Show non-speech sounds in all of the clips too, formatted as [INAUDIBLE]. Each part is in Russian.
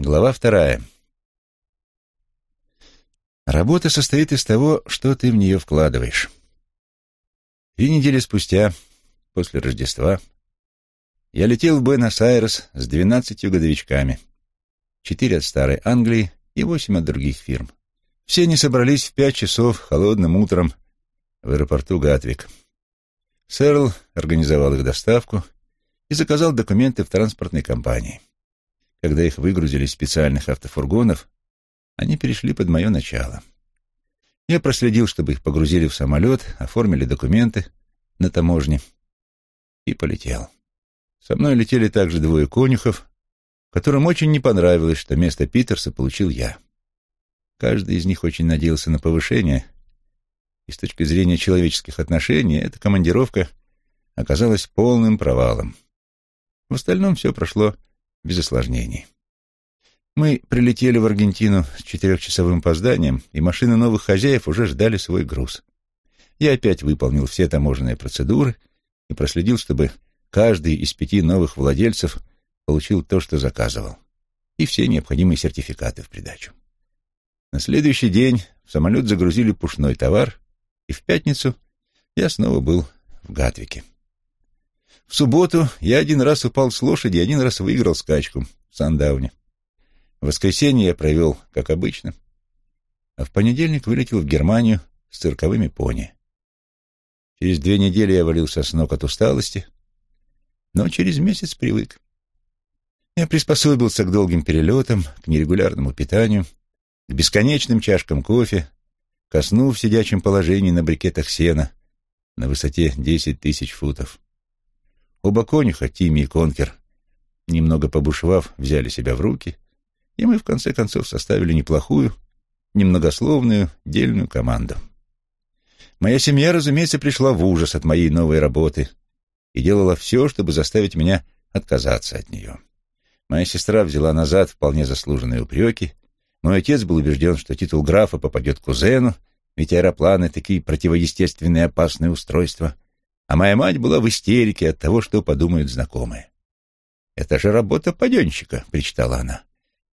Глава вторая. Работа состоит из того, что ты в нее вкладываешь. Три недели спустя, после Рождества, я летел в Буэнос-Айрес с двенадцатью годовичками. Четыре от старой Англии и восемь от других фирм. Все они собрались в пять часов холодным утром в аэропорту Гатвик. Сэрл организовал их доставку и заказал документы в транспортной компании. Когда их выгрузили из специальных автофургонов, они перешли под мое начало. Я проследил, чтобы их погрузили в самолет, оформили документы на таможне и полетел. Со мной летели также двое конюхов, которым очень не понравилось, что место Питерса получил я. Каждый из них очень надеялся на повышение, и с точки зрения человеческих отношений эта командировка оказалась полным провалом. В остальном все прошло без осложнений. Мы прилетели в Аргентину с четырехчасовым опозданием, и машины новых хозяев уже ждали свой груз. Я опять выполнил все таможенные процедуры и проследил, чтобы каждый из пяти новых владельцев получил то, что заказывал, и все необходимые сертификаты в придачу. На следующий день в самолет загрузили пушной товар, и в пятницу я снова был в Гатвике. В субботу я один раз упал с лошади, один раз выиграл скачку в Сандауне. В воскресенье я провел, как обычно, а в понедельник вылетел в Германию с цирковыми пони. Через две недели я валился с ног от усталости, но через месяц привык. Я приспособился к долгим перелетам, к нерегулярному питанию, к бесконечным чашкам кофе, ко сну в сидячем положении на брикетах сена на высоте десять тысяч футов. Оба конюха, Тимми и Конкер, немного побушевав, взяли себя в руки, и мы, в конце концов, составили неплохую, немногословную, дельную команду. Моя семья, разумеется, пришла в ужас от моей новой работы и делала все, чтобы заставить меня отказаться от нее. Моя сестра взяла назад вполне заслуженные упреки. Мой отец был убежден, что титул графа попадет кузену, ведь аэропланы — такие противоестественные опасные устройства — а моя мать была в истерике от того, что подумают знакомые. «Это же работа паденщика», — причитала она.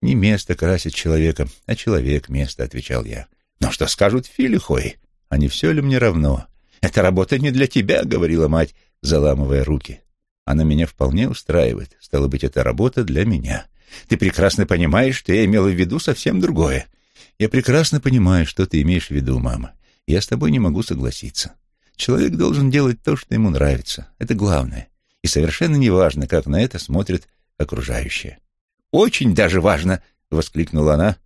«Не место красит человека, а человек место», — отвечал я. «Но что скажут филихои? А не все ли мне равно? Эта работа не для тебя», — говорила мать, заламывая руки. «Она меня вполне устраивает. Стало быть, эта работа для меня. Ты прекрасно понимаешь, что я имела в виду совсем другое. Я прекрасно понимаю, что ты имеешь в виду, мама. Я с тобой не могу согласиться. Человек должен делать то, что ему нравится. Это главное. И совершенно не важно, как на это смотрят окружающие. «Очень даже важно!» — воскликнула она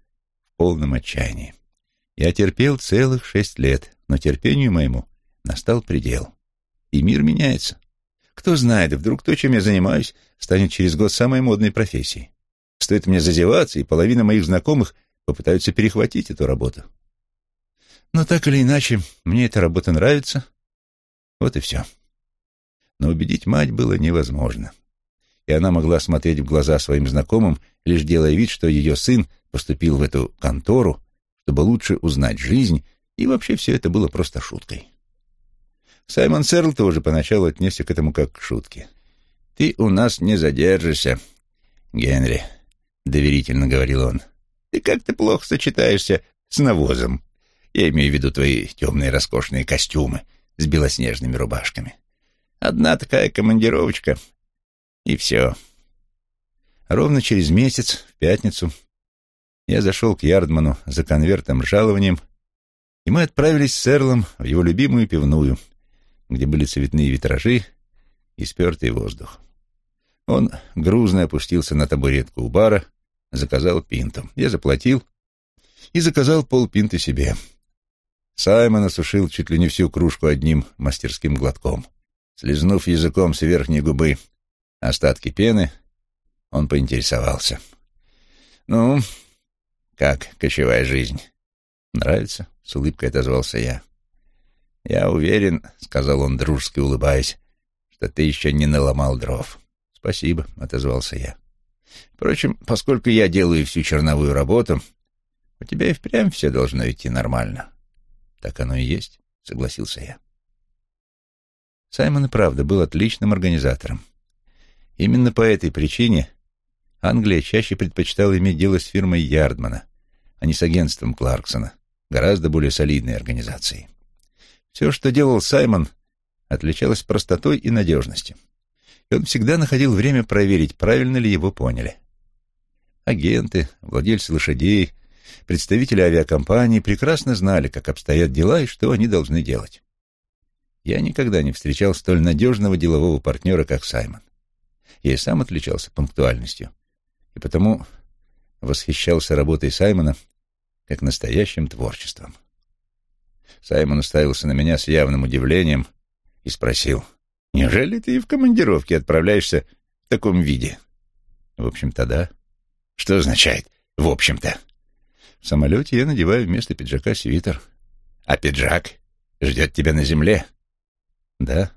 в полном отчаянии. Я терпел целых шесть лет, но терпению моему настал предел. И мир меняется. Кто знает, вдруг то, чем я занимаюсь, станет через год самой модной профессией. Стоит мне зазеваться, и половина моих знакомых попытаются перехватить эту работу. Но так или иначе, мне эта работа нравится, вот и все. Но убедить мать было невозможно. И она могла смотреть в глаза своим знакомым, лишь делая вид, что ее сын поступил в эту контору, чтобы лучше узнать жизнь, и вообще все это было просто шуткой. Саймон Серл тоже поначалу отнесся к этому как к шутке. «Ты у нас не задержишься, Генри», — доверительно говорил он. «Ты как-то плохо сочетаешься с навозом. Я имею в виду твои темные роскошные костюмы, с белоснежными рубашками. Одна такая командировочка, и все. Ровно через месяц, в пятницу, я зашел к Ярдману за конвертом с жалованием, и мы отправились с Эрлом в его любимую пивную, где были цветные витражи и спертый воздух. Он грузно опустился на табуретку у бара, заказал пинту. Я заплатил и заказал полпинты себе — Саймон осушил чуть ли не всю кружку одним мастерским глотком. Слизнув языком с верхней губы остатки пены, он поинтересовался. «Ну, как кочевая жизнь?» «Нравится?» — с улыбкой отозвался я. «Я уверен», — сказал он, дружески улыбаясь, — «что ты еще не наломал дров». «Спасибо», — отозвался я. «Впрочем, поскольку я делаю всю черновую работу, у тебя и впрямь все должно идти нормально». Так оно и есть, согласился я. Саймон и правда был отличным организатором. Именно по этой причине Англия чаще предпочитала иметь дело с фирмой Ярдмана, а не с агентством Кларксона, гораздо более солидной организацией. Все, что делал Саймон, отличалось простотой и надежностью. И он всегда находил время проверить, правильно ли его поняли. Агенты, владельцы лошадей, представители авиакомпаний прекрасно знали, как обстоят дела и что они должны делать. Я никогда не встречал столь надежного делового партнера, как Саймон. Я и сам отличался пунктуальностью, и потому восхищался работой Саймона как настоящим творчеством. Саймон уставился на меня с явным удивлением и спросил, «Неужели ты и в командировке отправляешься в таком виде?» «В общем-то, да». «Что означает «в общем-то»?» «В самолете я надеваю вместо пиджака свитер». «А пиджак ждет тебя на земле?» «Да».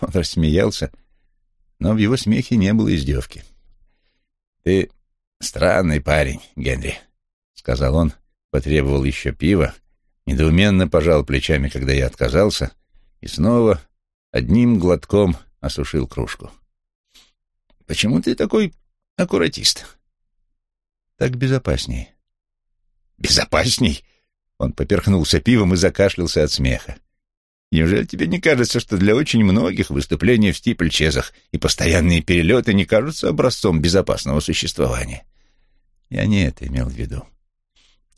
Он рассмеялся, но в его смехе не было издевки. «Ты странный парень, Генри», — сказал он, потребовал еще пива, недоуменно пожал плечами, когда я отказался, и снова одним глотком осушил кружку. «Почему ты такой аккуратист?» «Так безопасней». «Безопасней?» Он поперхнулся пивом и закашлялся от смеха. Неужели тебе не кажется, что для очень многих выступления в стипльчезах и постоянные перелеты не кажутся образцом безопасного существования? Я не это имел в виду.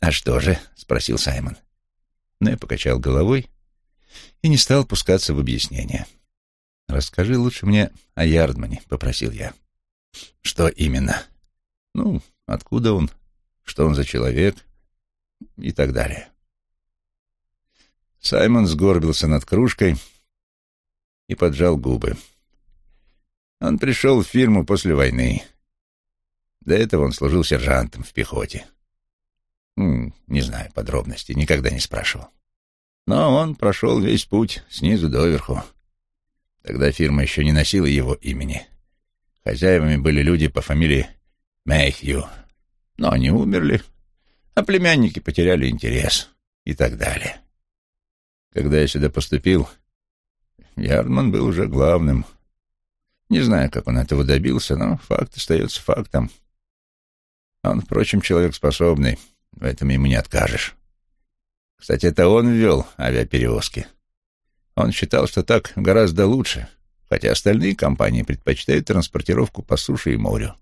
«А что же?» — спросил Саймон. Но я покачал головой и не стал пускаться в объяснение. «Расскажи лучше мне о Ярдмане», — попросил я. «Что именно?» «Ну, откуда он, что он за человек и так далее». Саймон сгорбился над кружкой и поджал губы. Он пришел в фирму после войны. До этого он служил сержантом в пехоте. Не знаю подробностей, никогда не спрашивал. Но он прошел весь путь снизу доверху. Тогда фирма еще не носила его имени. Хозяевами были люди по фамилии Мэйхью. Но они умерли, а племянники потеряли интерес и так далее. Когда я сюда поступил, Ярман был уже главным. Не знаю, как он этого добился, но факт остается фактом. Он, впрочем, человек способный, в этом ему не откажешь. Кстати, это он ввел авиаперевозки. Он считал, что так гораздо лучше, хотя остальные компании предпочитают транспортировку по суше и морю.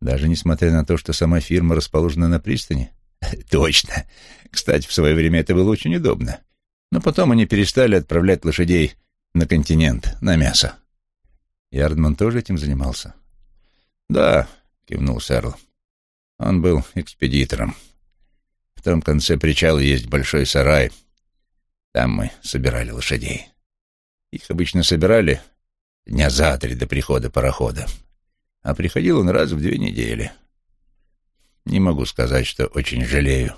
Даже несмотря на то, что сама фирма расположена на пристани? [LAUGHS] Точно. Кстати, в свое время это было очень удобно. Но потом они перестали отправлять лошадей на континент, на мясо. Ярдман тоже этим занимался? Да, кивнул Сэрл. Он был экспедитором. В том конце причала есть большой сарай. Там мы собирали лошадей. Их обычно собирали дня за три до прихода парохода. А приходил он раз в две недели. Не могу сказать, что очень жалею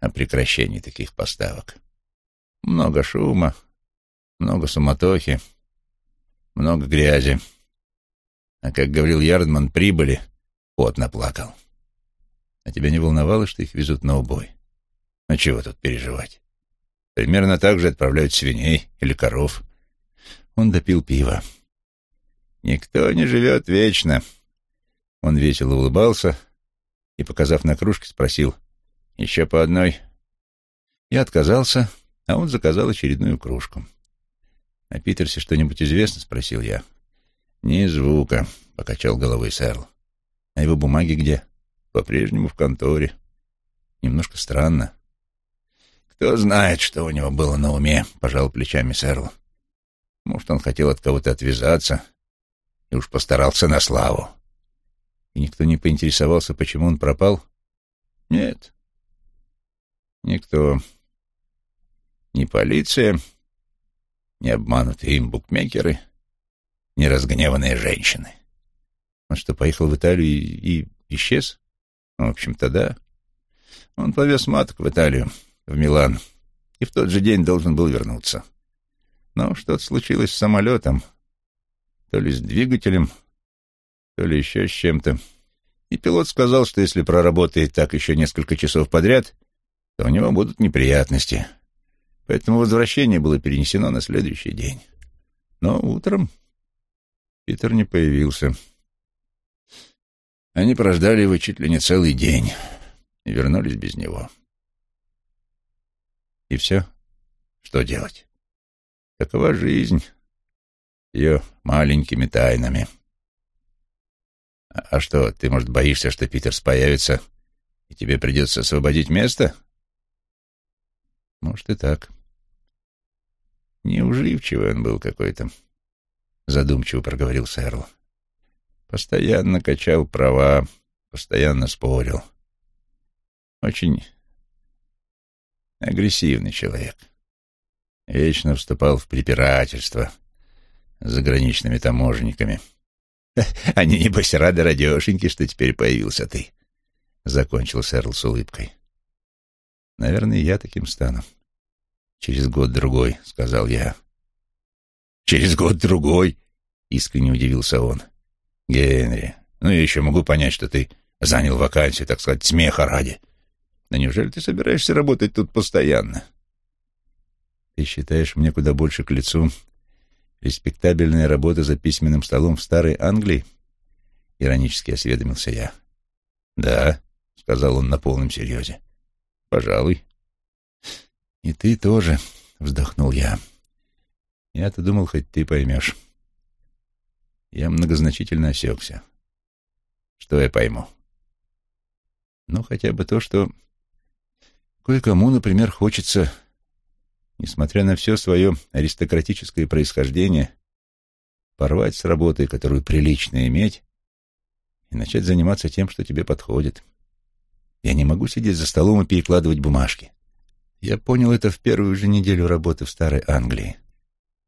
о прекращении таких поставок. Много шума, много суматохи, много грязи. А как говорил Ярдман, прибыли, пот наплакал. А тебя не волновало, что их везут на убой? А чего тут переживать? Примерно так же отправляют свиней или коров. Он допил пиво. Никто не живет вечно. Он весело улыбался и, показав на кружке, спросил, «Еще по одной?» Я отказался, а он заказал очередную кружку. «О Питерсе что-нибудь известно?» — спросил я. «Ни звука», — покачал головой Сэрл. «А его бумаги где?» «По-прежнему в конторе. Немножко странно». «Кто знает, что у него было на уме», — пожал плечами Сэрл. «Может, он хотел от кого-то отвязаться и уж постарался на славу». «И никто не поинтересовался, почему он пропал?» «Нет». «Никто», ни полиция, ни обманутые им букмекеры, ни разгневанные женщины. Он что, поехал в Италию и, исчез? Ну, в общем-то, да. Он повез маток в Италию, в Милан, и в тот же день должен был вернуться. Но что-то случилось с самолетом, то ли с двигателем, то ли еще с чем-то. И пилот сказал, что если проработает так еще несколько часов подряд, то у него будут неприятности — Поэтому возвращение было перенесено на следующий день. Но утром Питер не появился. Они прождали его чуть ли не целый день и вернулись без него. И все? Что делать? Такова жизнь, ее маленькими тайнами. А, что, ты, может, боишься, что Питерс появится, и тебе придется освободить место? Может, и так. Неуживчивый он был какой-то, задумчиво проговорил Сэрл. Постоянно качал права, постоянно спорил. Очень агрессивный человек. Вечно вступал в препирательство с заграничными таможенниками. [LAUGHS] Они, небось, рады радешеньки, что теперь появился ты, — закончил Сэрл с улыбкой. Наверное, я таким стану. Через год-другой, — сказал я. Через год-другой? — искренне удивился он. Генри, ну я еще могу понять, что ты занял вакансию, так сказать, смеха ради. Но неужели ты собираешься работать тут постоянно? Ты считаешь, мне куда больше к лицу респектабельная работа за письменным столом в Старой Англии? Иронически осведомился я. Да, сказал он на полном серьезе. Пожалуй. И ты тоже, вздохнул я. Я-то думал, хоть ты поймешь. Я многозначительно осекся. Что я пойму? Ну, хотя бы то, что кое-кому, например, хочется несмотря на все свое аристократическое происхождение, порвать с работой, которую прилично иметь, и начать заниматься тем, что тебе подходит. Я не могу сидеть за столом и перекладывать бумажки. Я понял это в первую же неделю работы в Старой Англии.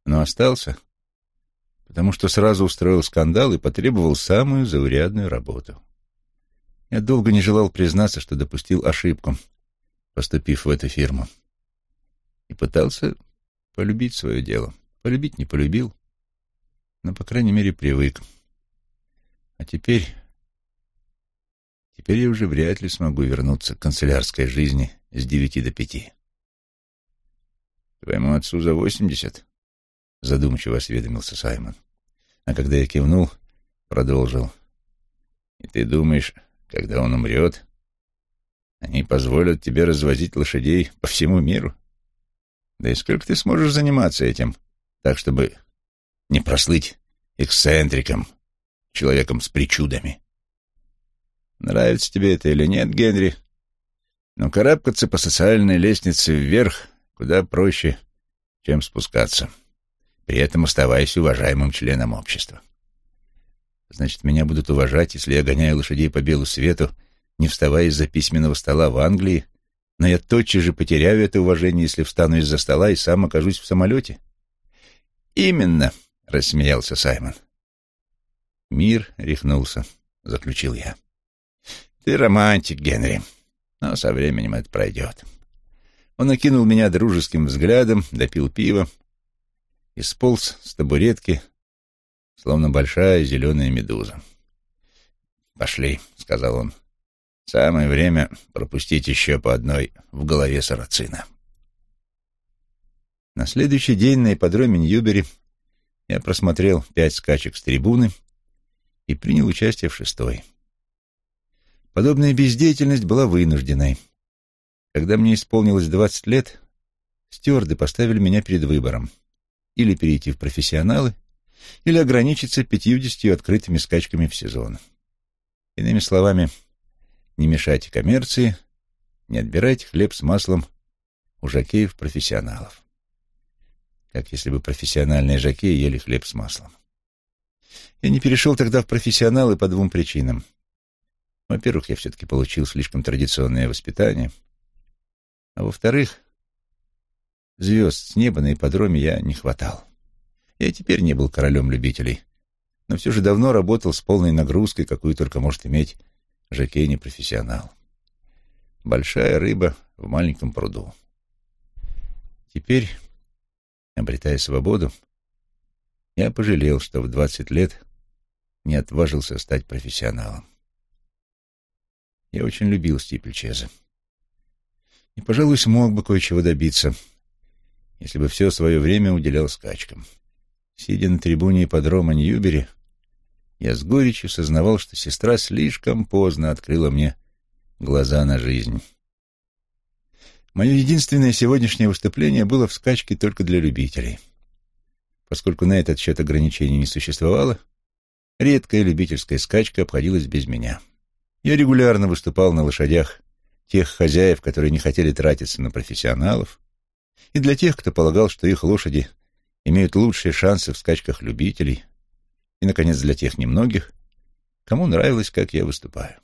Но остался, потому что сразу устроил скандал и потребовал самую заурядную работу. Я долго не желал признаться, что допустил ошибку, поступив в эту фирму и пытался полюбить свое дело. Полюбить не полюбил, но, по крайней мере, привык. А теперь... Теперь я уже вряд ли смогу вернуться к канцелярской жизни с девяти до пяти. «Твоему отцу за восемьдесят?» — задумчиво осведомился Саймон. А когда я кивнул, продолжил. «И ты думаешь, когда он умрет, они позволят тебе развозить лошадей по всему миру?» Да и сколько ты сможешь заниматься этим, так, чтобы не прослыть эксцентриком, человеком с причудами? Нравится тебе это или нет, Генри? Но карабкаться по социальной лестнице вверх куда проще, чем спускаться. При этом оставаясь уважаемым членом общества. Значит, меня будут уважать, если я гоняю лошадей по белу свету, не вставая из-за письменного стола в Англии но я тотчас же потеряю это уважение, если встану из-за стола и сам окажусь в самолете. Именно, рассмеялся Саймон. Мир рехнулся, заключил я. Ты романтик, Генри, но со временем это пройдет. Он окинул меня дружеским взглядом, допил пиво и сполз с табуретки, словно большая зеленая медуза. «Пошли», — сказал он. Самое время пропустить еще по одной в голове сарацина. На следующий день на ипподроме Ньюбери я просмотрел пять скачек с трибуны и принял участие в шестой. Подобная бездеятельность была вынужденной. Когда мне исполнилось двадцать лет, стюарды поставили меня перед выбором или перейти в профессионалы, или ограничиться пятьюдесятью открытыми скачками в сезон. Иными словами, не мешайте коммерции, не отбирайте хлеб с маслом у жокеев-профессионалов. Как если бы профессиональные жокеи ели хлеб с маслом. Я не перешел тогда в профессионалы по двум причинам. Во-первых, я все-таки получил слишком традиционное воспитание. А во-вторых, звезд с неба на ипподроме я не хватал. Я теперь не был королем любителей, но все же давно работал с полной нагрузкой, какую только может иметь Жакей не профессионал. Большая рыба в маленьком пруду. Теперь, обретая свободу, я пожалел, что в двадцать лет не отважился стать профессионалом. Я очень любил стипльчеза. И, пожалуй, смог бы кое-чего добиться, если бы все свое время уделял скачкам. Сидя на трибуне ипподрома Ньюбери, я с горечью сознавал, что сестра слишком поздно открыла мне глаза на жизнь. Мое единственное сегодняшнее выступление было в скачке только для любителей. Поскольку на этот счет ограничений не существовало, редкая любительская скачка обходилась без меня. Я регулярно выступал на лошадях тех хозяев, которые не хотели тратиться на профессионалов, и для тех, кто полагал, что их лошади имеют лучшие шансы в скачках любителей, и, наконец, для тех немногих, кому нравилось, как я выступаю.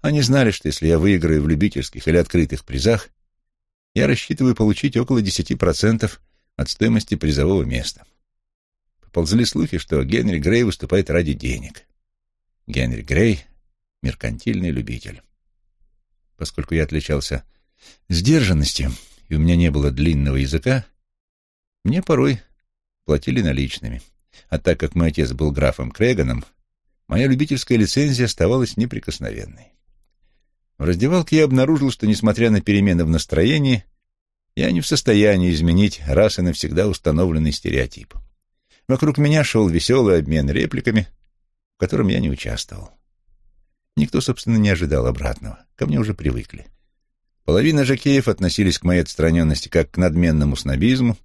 Они знали, что если я выиграю в любительских или открытых призах, я рассчитываю получить около 10% от стоимости призового места. Поползли слухи, что Генри Грей выступает ради денег. Генри Грей — меркантильный любитель. Поскольку я отличался сдержанностью, и у меня не было длинного языка, мне порой платили наличными. А так как мой отец был графом Креганом, моя любительская лицензия оставалась неприкосновенной. В раздевалке я обнаружил, что, несмотря на перемены в настроении, я не в состоянии изменить раз и навсегда установленный стереотип. Вокруг меня шел веселый обмен репликами, в котором я не участвовал. Никто, собственно, не ожидал обратного. Ко мне уже привыкли. Половина жакеев относились к моей отстраненности как к надменному снобизму,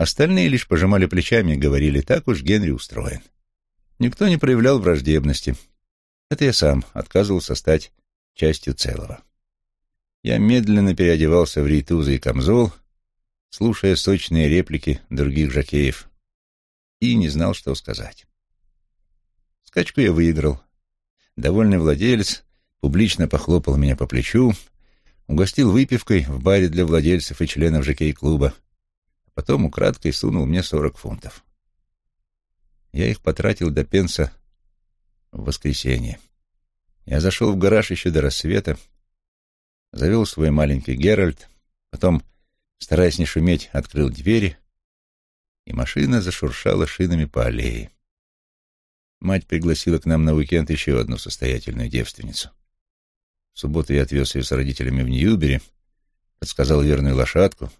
остальные лишь пожимали плечами и говорили, так уж Генри устроен. Никто не проявлял враждебности. Это я сам отказывался стать частью целого. Я медленно переодевался в рейтузы и камзол, слушая сочные реплики других жакеев, и не знал, что сказать. Скачку я выиграл. Довольный владелец публично похлопал меня по плечу, угостил выпивкой в баре для владельцев и членов жокей-клуба, а потом украдкой сунул мне сорок фунтов. Я их потратил до пенса в воскресенье. Я зашел в гараж еще до рассвета, завел свой маленький Геральт, потом, стараясь не шуметь, открыл двери, и машина зашуршала шинами по аллее. Мать пригласила к нам на уикенд еще одну состоятельную девственницу. В субботу я отвез ее с родителями в Ньюбери, подсказал верную лошадку,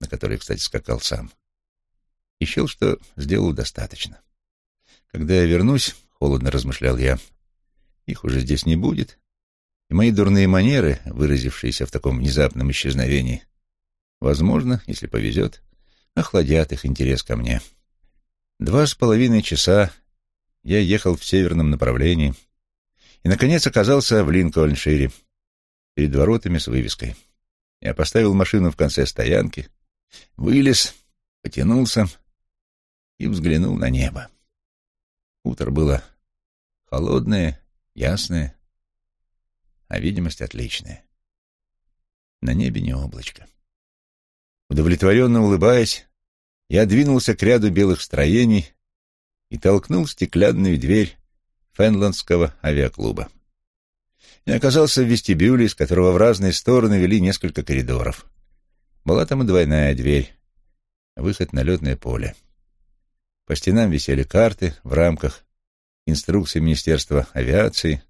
на которой, кстати, скакал сам, и счел, что сделал достаточно. Когда я вернусь, холодно размышлял я, их уже здесь не будет, и мои дурные манеры, выразившиеся в таком внезапном исчезновении, возможно, если повезет, охладят их интерес ко мне. Два с половиной часа я ехал в северном направлении и, наконец, оказался в Линкольншире, перед воротами с вывеской. Я поставил машину в конце стоянки, вылез, потянулся и взглянул на небо. Утро было холодное, ясное, а видимость отличная. На небе не облачко. Удовлетворенно улыбаясь, я двинулся к ряду белых строений и толкнул стеклянную дверь Фенландского авиаклуба. Я оказался в вестибюле, из которого в разные стороны вели несколько коридоров. Была там и двойная дверь, выход на летное поле. По стенам висели карты в рамках инструкции Министерства авиации,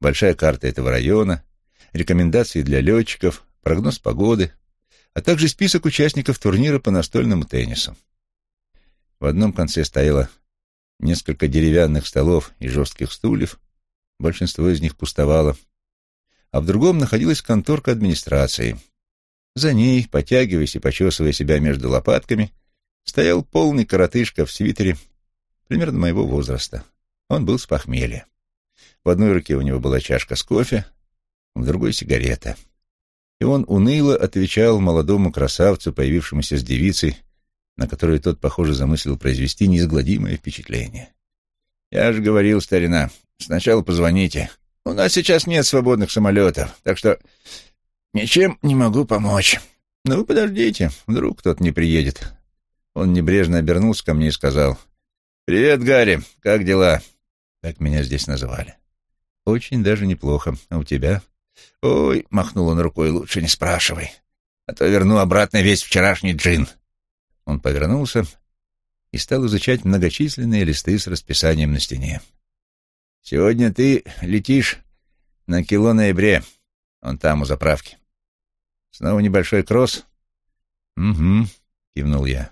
большая карта этого района, рекомендации для летчиков, прогноз погоды, а также список участников турнира по настольному теннису. В одном конце стояло несколько деревянных столов и жестких стульев, большинство из них пустовало, а в другом находилась конторка администрации. За ней, потягиваясь и почесывая себя между лопатками, стоял полный коротышка в свитере примерно моего возраста. Он был с похмелья. В одной руке у него была чашка с кофе, в другой — сигарета — и он уныло отвечал молодому красавцу, появившемуся с девицей, на которую тот, похоже, замыслил произвести неизгладимое впечатление. «Я же говорил, старина, сначала позвоните. У нас сейчас нет свободных самолетов, так что ничем не могу помочь. Ну, подождите, вдруг кто-то не приедет». Он небрежно обернулся ко мне и сказал, «Привет, Гарри, как дела?» Так меня здесь называли. «Очень даже неплохо. А у тебя?» «Ой», — махнул он рукой, — «лучше не спрашивай, а то верну обратно весь вчерашний джин». Он повернулся и стал изучать многочисленные листы с расписанием на стене. «Сегодня ты летишь на кило ноябре, он там у заправки. Снова небольшой кросс?» «Угу», — кивнул я.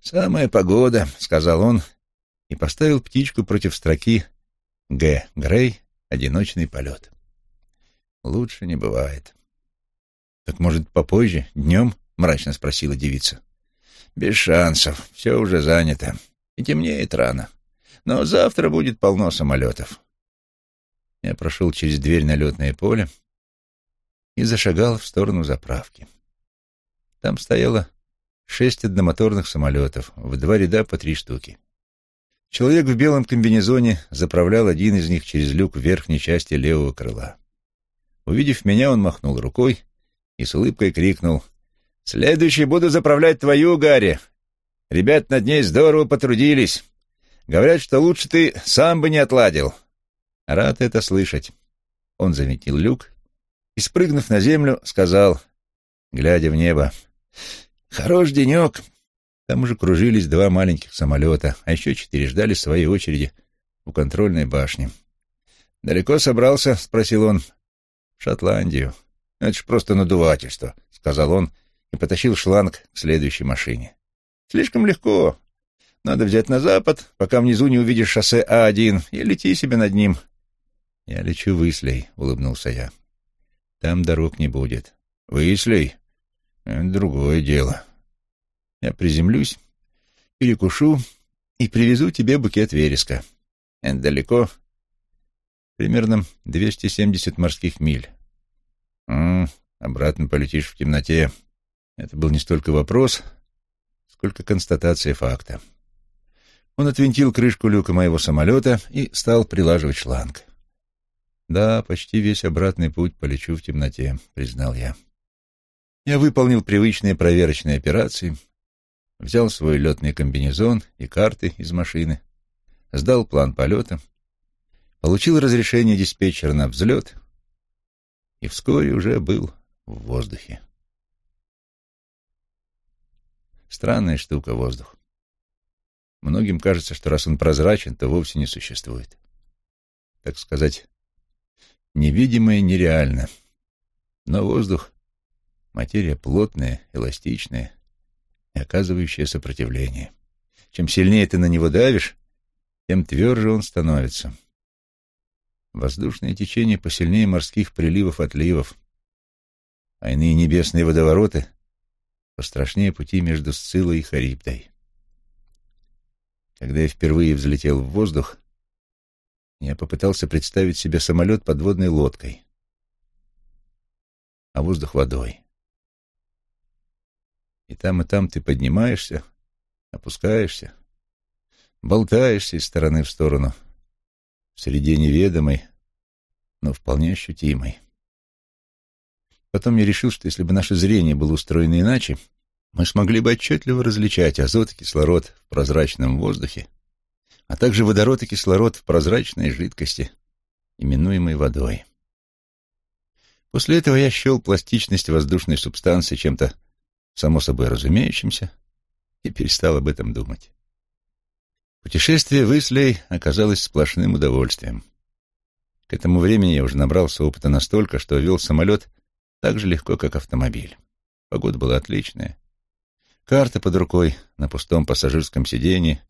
«Самая погода», — сказал он и поставил птичку против строки «Г. Грей. Одиночный полет». Лучше не бывает. «Так, может, попозже, днем?» — мрачно спросила девица. «Без шансов. Все уже занято. И темнеет рано. Но завтра будет полно самолетов». Я прошел через дверь на летное поле и зашагал в сторону заправки. Там стояло шесть одномоторных самолетов, в два ряда по три штуки. Человек в белом комбинезоне заправлял один из них через люк в верхней части левого крыла. Увидев меня, он махнул рукой и с улыбкой крикнул «Следующий буду заправлять твою, Гарри! Ребят над ней здорово потрудились. Говорят, что лучше ты сам бы не отладил». Рад это слышать. Он заметил люк и, спрыгнув на землю, сказал, глядя в небо, «Хорош денек». Там уже кружились два маленьких самолета, а еще четыре ждали своей очереди у контрольной башни. «Далеко собрался?» — спросил он. «В Шотландию». «Это ж просто надувательство», — сказал он и потащил шланг к следующей машине. «Слишком легко. Надо взять на запад, пока внизу не увидишь шоссе А1, и лети себе над ним». «Я лечу в Ислей», — улыбнулся я. «Там дорог не будет». «В Ислей? Это другое дело. Я приземлюсь, перекушу и привезу тебе букет вереска. Далеко?» «Примерно 270 морских миль». «М -м, обратно полетишь в темноте». Это был не столько вопрос, сколько констатация факта. Он отвинтил крышку люка моего самолета и стал прилаживать шланг. «Да, почти весь обратный путь полечу в темноте», — признал я. Я выполнил привычные проверочные операции, взял свой летный комбинезон и карты из машины, сдал план полета, получил разрешение диспетчера на взлет и вскоре уже был в воздухе. Странная штука воздух. Многим кажется, что раз он прозрачен, то вовсе не существует. Так сказать, невидимое нереально. Но воздух — материя плотная, эластичная и оказывающая сопротивление. Чем сильнее ты на него давишь, тем тверже он становится. Воздушное течение посильнее морских приливов-отливов, а иные небесные водовороты пострашнее пути между Сцилой и Харибдой. Когда я впервые взлетел в воздух, я попытался представить себе самолет подводной лодкой, а воздух водой. И там, и там ты поднимаешься, опускаешься, болтаешься из стороны в сторону, в среде неведомой, но вполне ощутимой. Потом я решил, что если бы наше зрение было устроено иначе, мы смогли бы отчетливо различать азот и кислород в прозрачном воздухе а также водород и кислород в прозрачной жидкости, именуемой водой. После этого я счел пластичность воздушной субстанции чем-то само собой разумеющимся и перестал об этом думать. Путешествие в Ислей оказалось сплошным удовольствием. К этому времени я уже набрался опыта настолько, что вел самолет так же легко, как автомобиль. Погода была отличная. Карта под рукой на пустом пассажирском сиденье,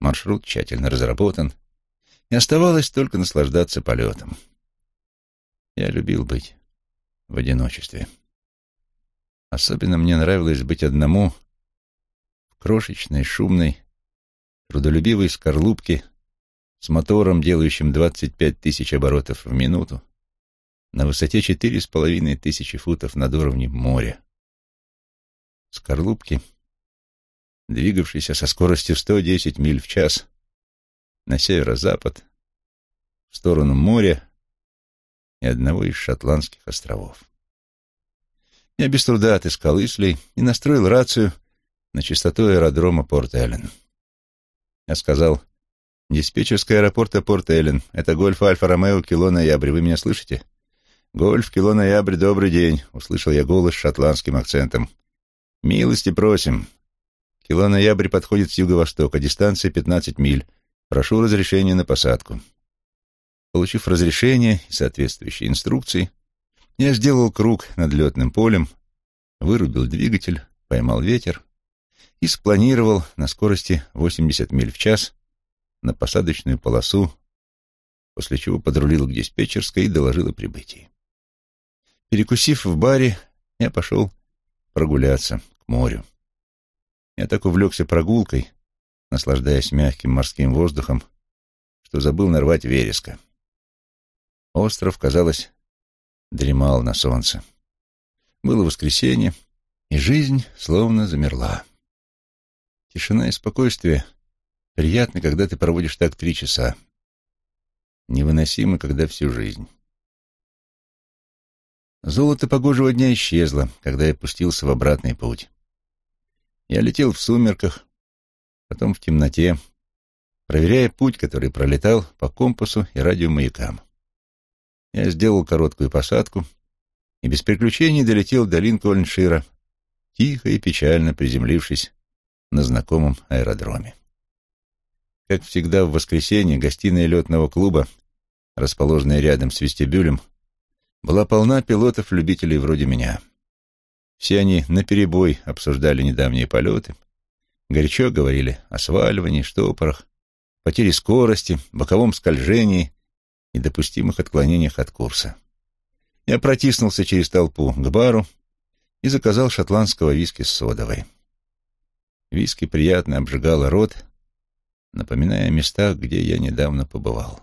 Маршрут тщательно разработан, и оставалось только наслаждаться полетом. Я любил быть в одиночестве. Особенно мне нравилось быть одному в крошечной, шумной, трудолюбивой скорлупке с мотором, делающим 25 тысяч оборотов в минуту, на высоте четыре с половиной тысячи футов над уровнем моря. Скорлупки — двигавшийся со скоростью 110 миль в час на северо-запад, в сторону моря и одного из шотландских островов. Я без труда отыскал Ислей и настроил рацию на частоту аэродрома Порт-Эллен. Я сказал, «Диспетчерская аэропорта Порт-Эллен. Это Гольф Альфа-Ромео, кило ноябрь. Вы меня слышите?» «Гольф, кило ноябрь, добрый день», — услышал я голос с шотландским акцентом. «Милости просим. Кило ноябрь подходит с юго-востока, дистанция 15 миль. Прошу разрешения на посадку. Получив разрешение и соответствующие инструкции, я сделал круг над летным полем, вырубил двигатель, поймал ветер и спланировал на скорости 80 миль в час на посадочную полосу, после чего подрулил к диспетчерской и доложил о прибытии. Перекусив в баре, я пошел прогуляться к морю. Я так увлекся прогулкой, наслаждаясь мягким морским воздухом, что забыл нарвать вереска. Остров, казалось, дремал на солнце. Было воскресенье, и жизнь словно замерла. Тишина и спокойствие приятны, когда ты проводишь так три часа. Невыносимо, когда всю жизнь. Золото погожего дня исчезло, когда я пустился в обратный путь. Я летел в сумерках, потом в темноте, проверяя путь, который пролетал по компасу и радиомаякам. Я сделал короткую посадку и без приключений долетел до Линкольншира, тихо и печально приземлившись на знакомом аэродроме. Как всегда в воскресенье гостиная летного клуба, расположенная рядом с вестибюлем, была полна пилотов-любителей вроде меня. Все они наперебой обсуждали недавние полеты, горячо говорили о сваливании, штопорах, потере скорости, боковом скольжении и допустимых отклонениях от курса. Я протиснулся через толпу к бару и заказал шотландского виски с содовой. Виски приятно обжигало рот, напоминая о местах, где я недавно побывал.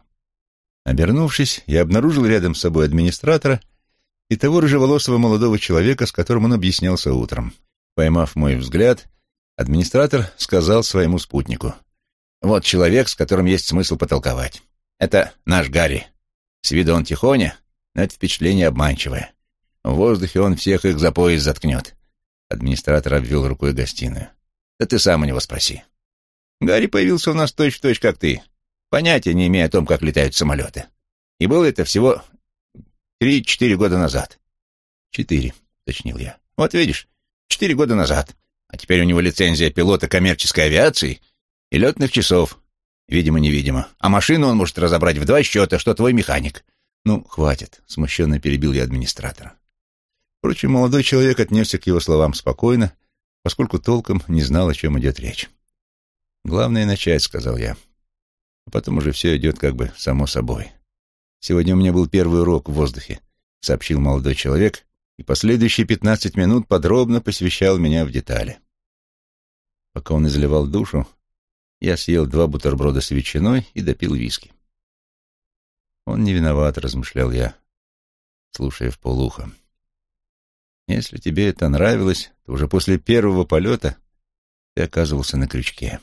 Обернувшись, я обнаружил рядом с собой администратора и того рыжеволосого молодого человека, с которым он объяснялся утром. Поймав мой взгляд, администратор сказал своему спутнику. «Вот человек, с которым есть смысл потолковать. Это наш Гарри. С виду он тихоня, но это впечатление обманчивое. В воздухе он всех их за пояс заткнет». Администратор обвел рукой гостиную. «Да ты сам у него спроси». «Гарри появился у нас точь-в-точь, точь, как ты. Понятия не имея о том, как летают самолеты. И было это всего три-четыре года назад. Четыре, уточнил я. Вот видишь, четыре года назад. А теперь у него лицензия пилота коммерческой авиации и летных часов. Видимо-невидимо. А машину он может разобрать в два счета, что твой механик. Ну, хватит, смущенно перебил я администратора. Впрочем, молодой человек отнесся к его словам спокойно, поскольку толком не знал, о чем идет речь. «Главное начать», — сказал я а потом уже все идет как бы само собой. Сегодня у меня был первый урок в воздухе, сообщил молодой человек, и последующие пятнадцать минут подробно посвящал меня в детали. Пока он изливал душу, я съел два бутерброда с ветчиной и допил виски. Он не виноват, размышлял я, слушая в полухо. Если тебе это нравилось, то уже после первого полета ты оказывался на крючке.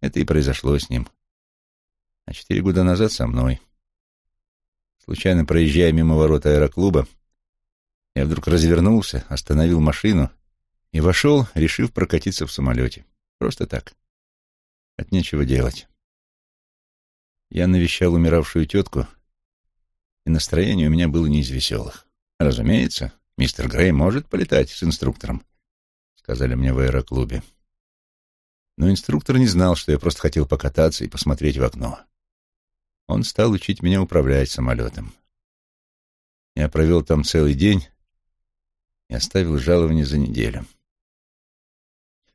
Это и произошло с ним а четыре года назад со мной. Случайно проезжая мимо ворот аэроклуба, я вдруг развернулся, остановил машину и вошел, решив прокатиться в самолете. Просто так. От нечего делать. Я навещал умиравшую тетку, и настроение у меня было не из веселых. Разумеется, мистер Грей может полетать с инструктором, сказали мне в аэроклубе. Но инструктор не знал, что я просто хотел покататься и посмотреть в окно. Он стал учить меня управлять самолетом. Я провел там целый день и оставил жалование за неделю.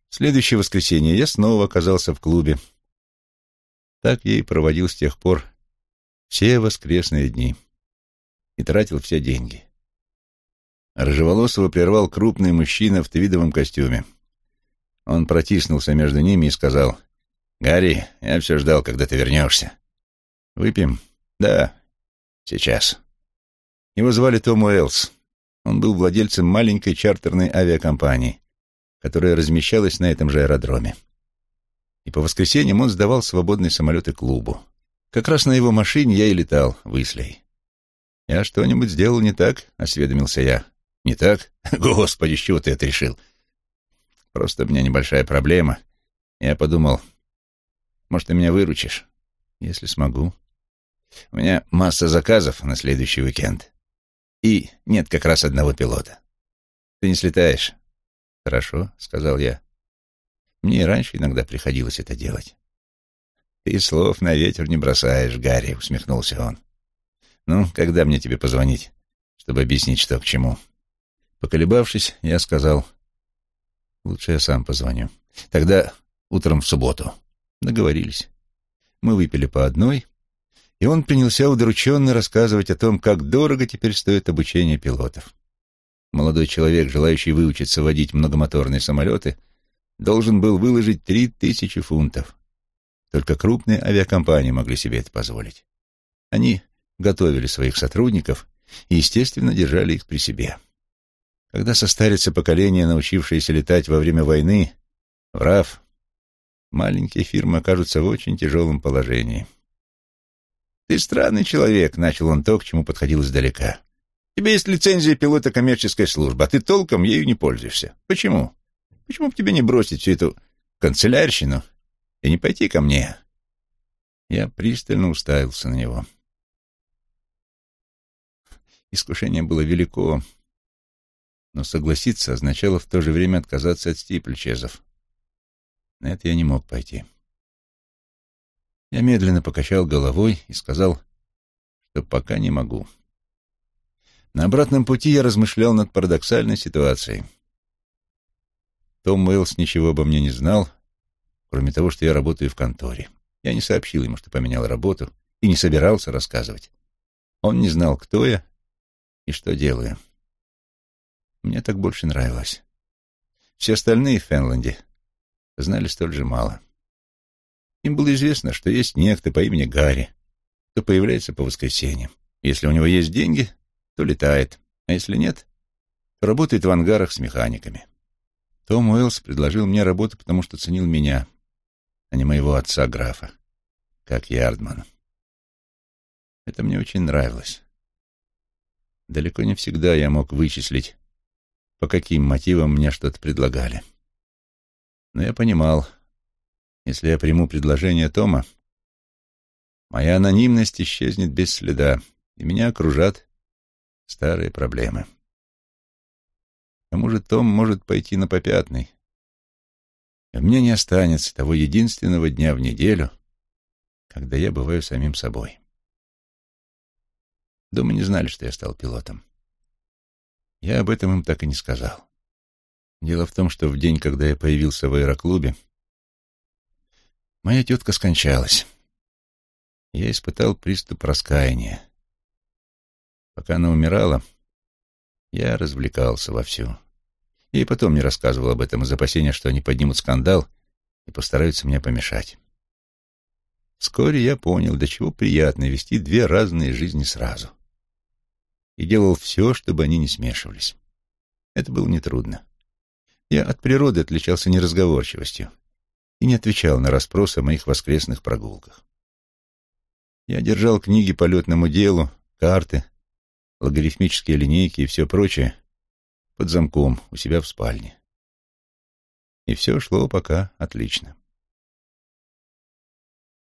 В следующее воскресенье я снова оказался в клубе. Так я и проводил с тех пор все воскресные дни и тратил все деньги. Рыжеволосого прервал крупный мужчина в твидовом костюме. Он протиснулся между ними и сказал, «Гарри, я все ждал, когда ты вернешься. «Выпьем?» «Да, сейчас». Его звали Том Уэллс. Он был владельцем маленькой чартерной авиакомпании, которая размещалась на этом же аэродроме. И по воскресеньям он сдавал свободные самолеты клубу. Как раз на его машине я и летал в Ислей. «Я что-нибудь сделал не так?» — осведомился я. «Не так? [LAUGHS] Господи, с чего ты это решил?» «Просто у меня небольшая проблема. Я подумал, может, ты меня выручишь?» «Если смогу». У меня масса заказов на следующий уикенд. И нет как раз одного пилота. Ты не слетаешь? Хорошо, сказал я. Мне и раньше иногда приходилось это делать. Ты слов на ветер не бросаешь, Гарри, усмехнулся он. Ну, когда мне тебе позвонить, чтобы объяснить, что к чему? Поколебавшись, я сказал, лучше я сам позвоню. Тогда утром в субботу. Договорились. Мы выпили по одной, и он принялся удрученно рассказывать о том, как дорого теперь стоит обучение пилотов. Молодой человек, желающий выучиться водить многомоторные самолеты, должен был выложить три тысячи фунтов. Только крупные авиакомпании могли себе это позволить. Они готовили своих сотрудников и, естественно, держали их при себе. Когда состарится поколение, научившееся летать во время войны, в РАФ, маленькие фирмы окажутся в очень тяжелом положении. «Ты странный человек», — начал он то, к чему подходил издалека. «У тебя есть лицензия пилота коммерческой службы, а ты толком ею не пользуешься. Почему? Почему бы тебе не бросить всю эту канцелярщину и не пойти ко мне?» Я пристально уставился на него. Искушение было велико, но согласиться означало в то же время отказаться от стипльчезов. На это я не мог пойти. Я медленно покачал головой и сказал, что пока не могу. На обратном пути я размышлял над парадоксальной ситуацией. Том Уэллс ничего обо мне не знал, кроме того, что я работаю в конторе. Я не сообщил ему, что поменял работу, и не собирался рассказывать. Он не знал, кто я и что делаю. Мне так больше нравилось. Все остальные в Фенланде знали столь же мало. Им было известно, что есть некто по имени Гарри, кто появляется по воскресеньям. Если у него есть деньги, то летает, а если нет, то работает в ангарах с механиками. Том Уэллс предложил мне работу, потому что ценил меня, а не моего отца-графа, как Ярдман. Это мне очень нравилось. Далеко не всегда я мог вычислить, по каким мотивам мне что-то предлагали. Но я понимал, если я приму предложение Тома, моя анонимность исчезнет без следа, и меня окружат старые проблемы. К тому же Том может пойти на попятный, и мне не останется того единственного дня в неделю, когда я бываю самим собой. Дома не знали, что я стал пилотом. Я об этом им так и не сказал. Дело в том, что в день, когда я появился в аэроклубе, моя тетка скончалась. Я испытал приступ раскаяния. Пока она умирала, я развлекался вовсю. Я и потом не рассказывал об этом из опасения, что они поднимут скандал и постараются мне помешать. Вскоре я понял, до чего приятно вести две разные жизни сразу — и делал все, чтобы они не смешивались. Это было нетрудно. Я от природы отличался неразговорчивостью и не отвечал на расспросы о моих воскресных прогулках. Я держал книги по летному делу, карты, логарифмические линейки и все прочее под замком у себя в спальне. И все шло пока отлично.